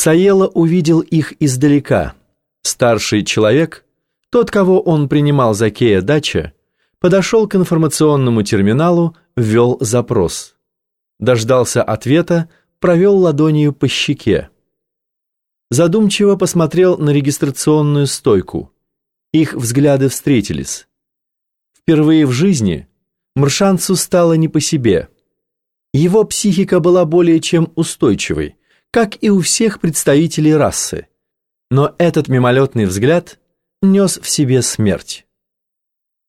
Саела увидел их издалека. Старший человек, тот, кого он принимал за Кея Дача, подошел к информационному терминалу, ввел запрос. Дождался ответа, провел ладонью по щеке. Задумчиво посмотрел на регистрационную стойку. Их взгляды встретились. Впервые в жизни Мршанцу стало не по себе. Его психика была более чем устойчивой, как и у всех представителей расы. Но этот мимолетный взгляд нес в себе смерть.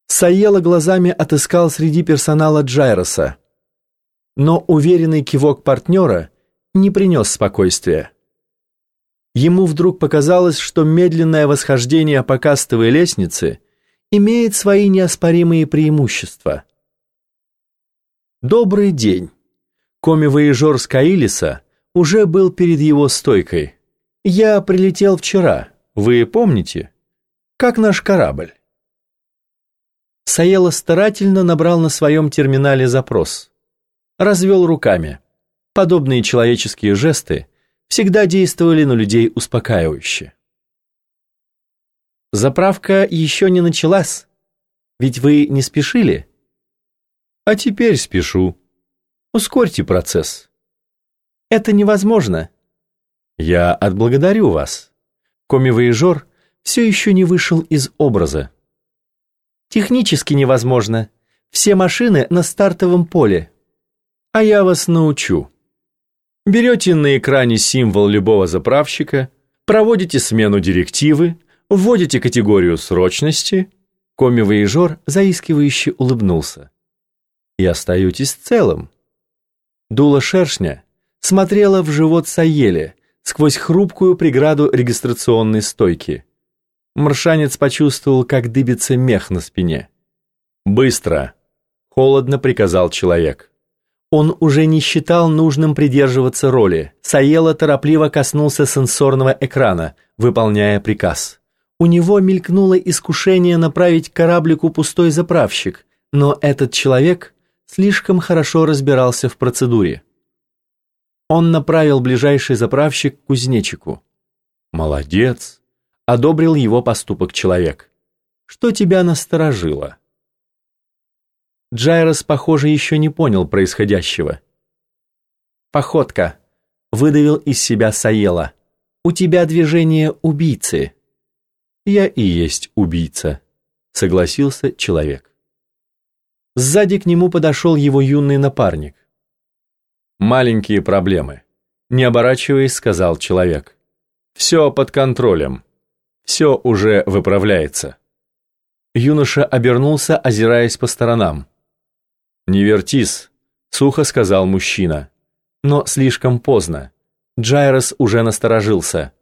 Саела глазами отыскал среди персонала Джайроса, но уверенный кивок партнера не принес спокойствия. Ему вдруг показалось, что медленное восхождение по кастовой лестнице имеет свои неоспоримые преимущества. Добрый день. Коми-воежор Скаилиса уже был перед его стойкой. Я прилетел вчера, вы помните? Как наш корабль? Саела старательно набрал на своем терминале запрос. Развел руками. Подобные человеческие жесты всегда действовали на людей успокаивающе. Заправка еще не началась. Ведь вы не спешили? А теперь спешу. Ускорьте процесс. Это невозможно. Я отблагодарю вас. Коми-воежор все еще не вышел из образа. Технически невозможно. Все машины на стартовом поле. А я вас научу. Берете на экране символ любого заправщика, проводите смену директивы, вводите категорию срочности. Коми-воежор заискивающе улыбнулся. И остаетесь целым. Дуло шершня смотрела в живот Саеле сквозь хрупкую преграду регистрационной стойки. Маршанец почувствовал, как дыбится мех на спине. «Быстро!» — холодно приказал человек. Он уже не считал нужным придерживаться роли. Саела торопливо коснулся сенсорного экрана, выполняя приказ. У него мелькнуло искушение направить кораблику пустой заправщик, но этот человек слишком хорошо разбирался в процедуре. Он направил ближайший заправщик к кузнечику. «Молодец!» одобрил его поступок человек. Что тебя насторожило? Джайрос, похоже, еще не понял происходящего. Походка. Выдавил из себя Саела. У тебя движение убийцы. Я и есть убийца, согласился человек. Сзади к нему подошел его юный напарник. «Маленькие проблемы», — не оборачиваясь, сказал человек. «Все под контролем». Все уже выправляется. Юноша обернулся, озираясь по сторонам. «Не вертись», — сухо сказал мужчина. Но слишком поздно. Джайрос уже насторожился.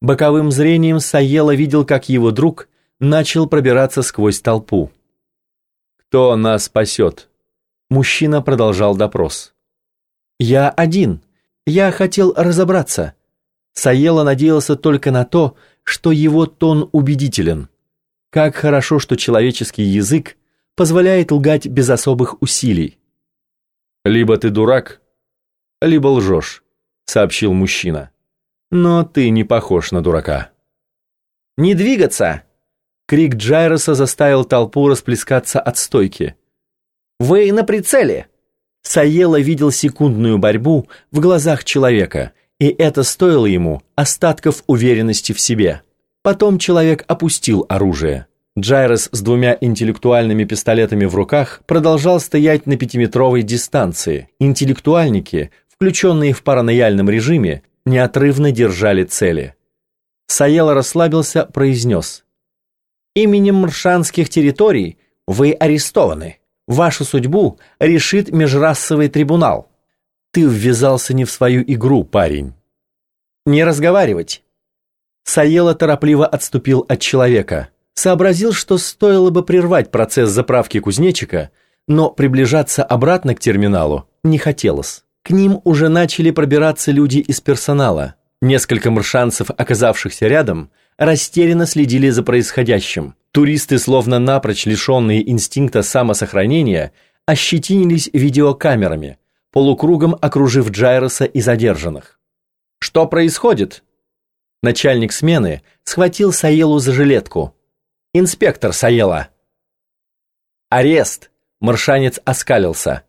Боковым зрением Саела видел, как его друг начал пробираться сквозь толпу. «Кто нас спасет?» Мужчина продолжал допрос. «Я один. Я хотел разобраться». Саела надеялся только на то, что его тон убедителен. Как хорошо, что человеческий язык позволяет лгать без особых усилий. «Либо ты дурак, либо лжешь», — сообщил мужчина. «Но ты не похож на дурака». «Не двигаться!» Крик Джайроса заставил толпу расплескаться от стойки. «Вы на прицеле!» Саела видел секундную борьбу в глазах человека — и это стоило ему остатков уверенности в себе. Потом человек опустил оружие. Джайрос с двумя интеллектуальными пистолетами в руках продолжал стоять на пятиметровой дистанции. Интеллектуальники, включенные в паранояльном режиме, неотрывно держали цели. Саела расслабился, произнес. «Именем маршанских территорий вы арестованы. Вашу судьбу решит межрасовый трибунал. Ты ввязался не в свою игру, парень. Не разговаривать. Саела торопливо отступил от человека. Сообразил, что стоило бы прервать процесс заправки кузнечика, но приближаться обратно к терминалу не хотелось. К ним уже начали пробираться люди из персонала. Несколько маршанцев, оказавшихся рядом, растерянно следили за происходящим. Туристы, словно напрочь лишенные инстинкта самосохранения, ощетинились видеокамерами – полукругом окружив Джайроса и задержанных. «Что происходит?» Начальник смены схватил Саелу за жилетку. «Инспектор Саела!» «Арест!» – маршанец оскалился.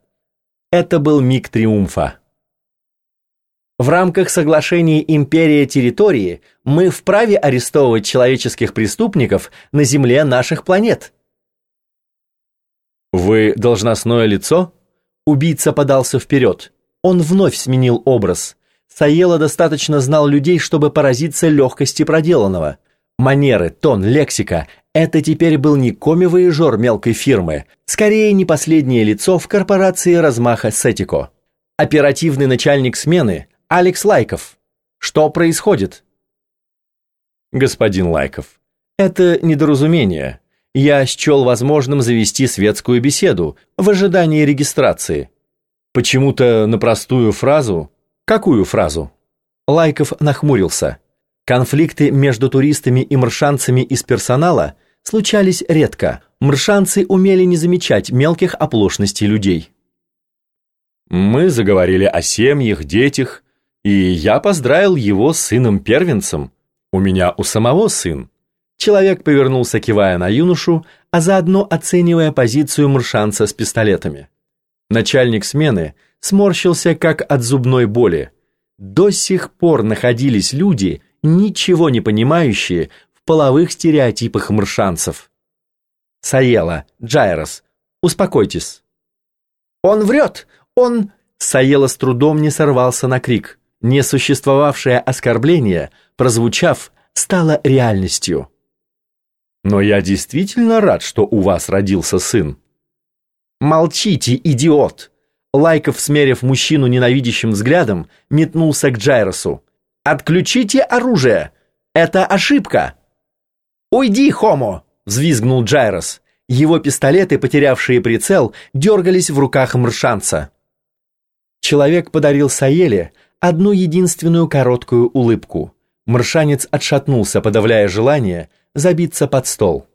Это был миг триумфа. В рамках соглашения «Империя территории» мы вправе арестовывать человеческих преступников на земле наших планет. «Вы должностное лицо?» Убийца подался вперед. Он вновь сменил образ. Саела достаточно знал людей, чтобы поразиться легкости проделанного. Манеры, тон, лексика – это теперь был не коми-воежор мелкой фирмы, скорее не последнее лицо в корпорации размаха Сетико. Оперативный начальник смены – Алекс Лайков. Что происходит? Господин Лайков, это недоразумение. Я счел возможным завести светскую беседу в ожидании регистрации. Почему-то на простую фразу Какую фразу? Лайков нахмурился. Конфликты между туристами и маршанцами из персонала случались редко. Маршанцы умели не замечать мелких оплошностей людей. Мы заговорили о семьях, детях, и я поздравил его с сыном-первенцем. У меня у самого сын. Человек повернулся, кивая на юношу, а заодно оценивая позицию маршанца с пистолетами. Начальник смены – сморщился как от зубной боли. До сих пор находились люди, ничего не понимающие в половых стереотипах маршанцев. Саела, Джайрос, успокойтесь. Он врет, он... Саела с трудом не сорвался на крик. Несуществовавшее оскорбление, прозвучав, стало реальностью. «Но я действительно рад, что у вас родился сын». «Молчите, идиот!» Лайков, смерив мужчину ненавидящим взглядом, метнулся к Джайросу. «Отключите оружие! Это ошибка!» «Уйди, Хомо!» — взвизгнул Джайрос. Его пистолеты, потерявшие прицел, дергались в руках мршанца. Человек подарил Саеле одну единственную короткую улыбку. Мршанец отшатнулся, подавляя желание забиться под стол.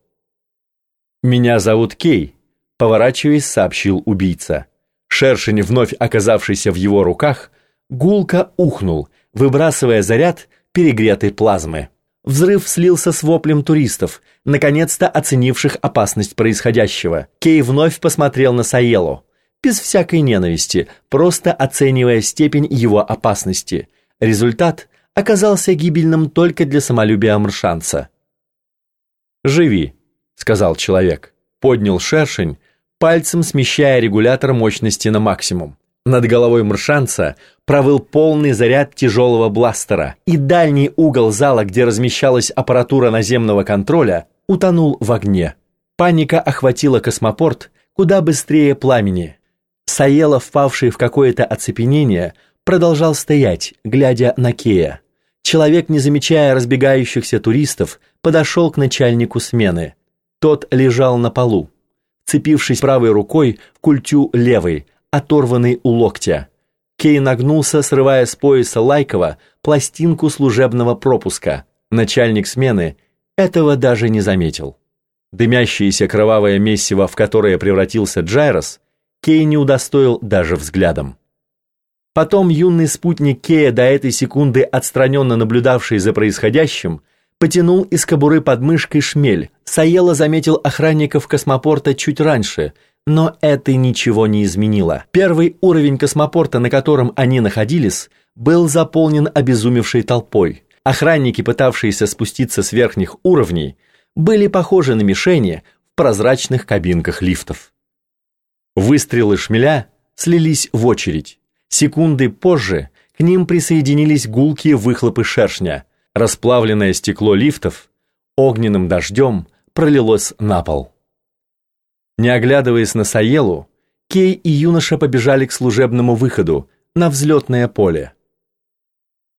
«Меня зовут Кей», — поворачиваясь, сообщил убийца. Шершень, вновь оказавшийся в его руках, гулко ухнул, выбрасывая заряд перегретой плазмы. Взрыв слился с воплем туристов, наконец-то оценивших опасность происходящего. Кей вновь посмотрел на Саелу, без всякой ненависти, просто оценивая степень его опасности. Результат оказался гибельным только для самолюбия Амршанца. «Живи», — сказал человек. Поднял шершень, пальцем смещая регулятор мощности на максимум. Над головой маршанца провыл полный заряд тяжелого бластера, и дальний угол зала, где размещалась аппаратура наземного контроля, утонул в огне. Паника охватила космопорт куда быстрее пламени. Саела, впавший в какое-то оцепенение, продолжал стоять, глядя на Кея. Человек, не замечая разбегающихся туристов, подошел к начальнику смены. Тот лежал на полу цепившись правой рукой в культю левой, оторванной у локтя. Кей нагнулся, срывая с пояса Лайкова пластинку служебного пропуска. Начальник смены этого даже не заметил. Дымящееся кровавое месиво, в которое превратился Джайрос, Кей не удостоил даже взглядом. Потом юный спутник Кея, до этой секунды отстраненно наблюдавший за происходящим, потянул из кобуры под мышкой шмель. Саела заметил охранников космопорта чуть раньше, но это ничего не изменило. Первый уровень космопорта, на котором они находились, был заполнен обезумевшей толпой. Охранники, пытавшиеся спуститься с верхних уровней, были похожи на мишени в прозрачных кабинках лифтов. Выстрелы шмеля слились в очередь. Секунды позже к ним присоединились гулкие выхлопы шершня – Расплавленное стекло лифтов огненным дождем пролилось на пол. Не оглядываясь на Саелу, Кей и юноша побежали к служебному выходу на взлетное поле.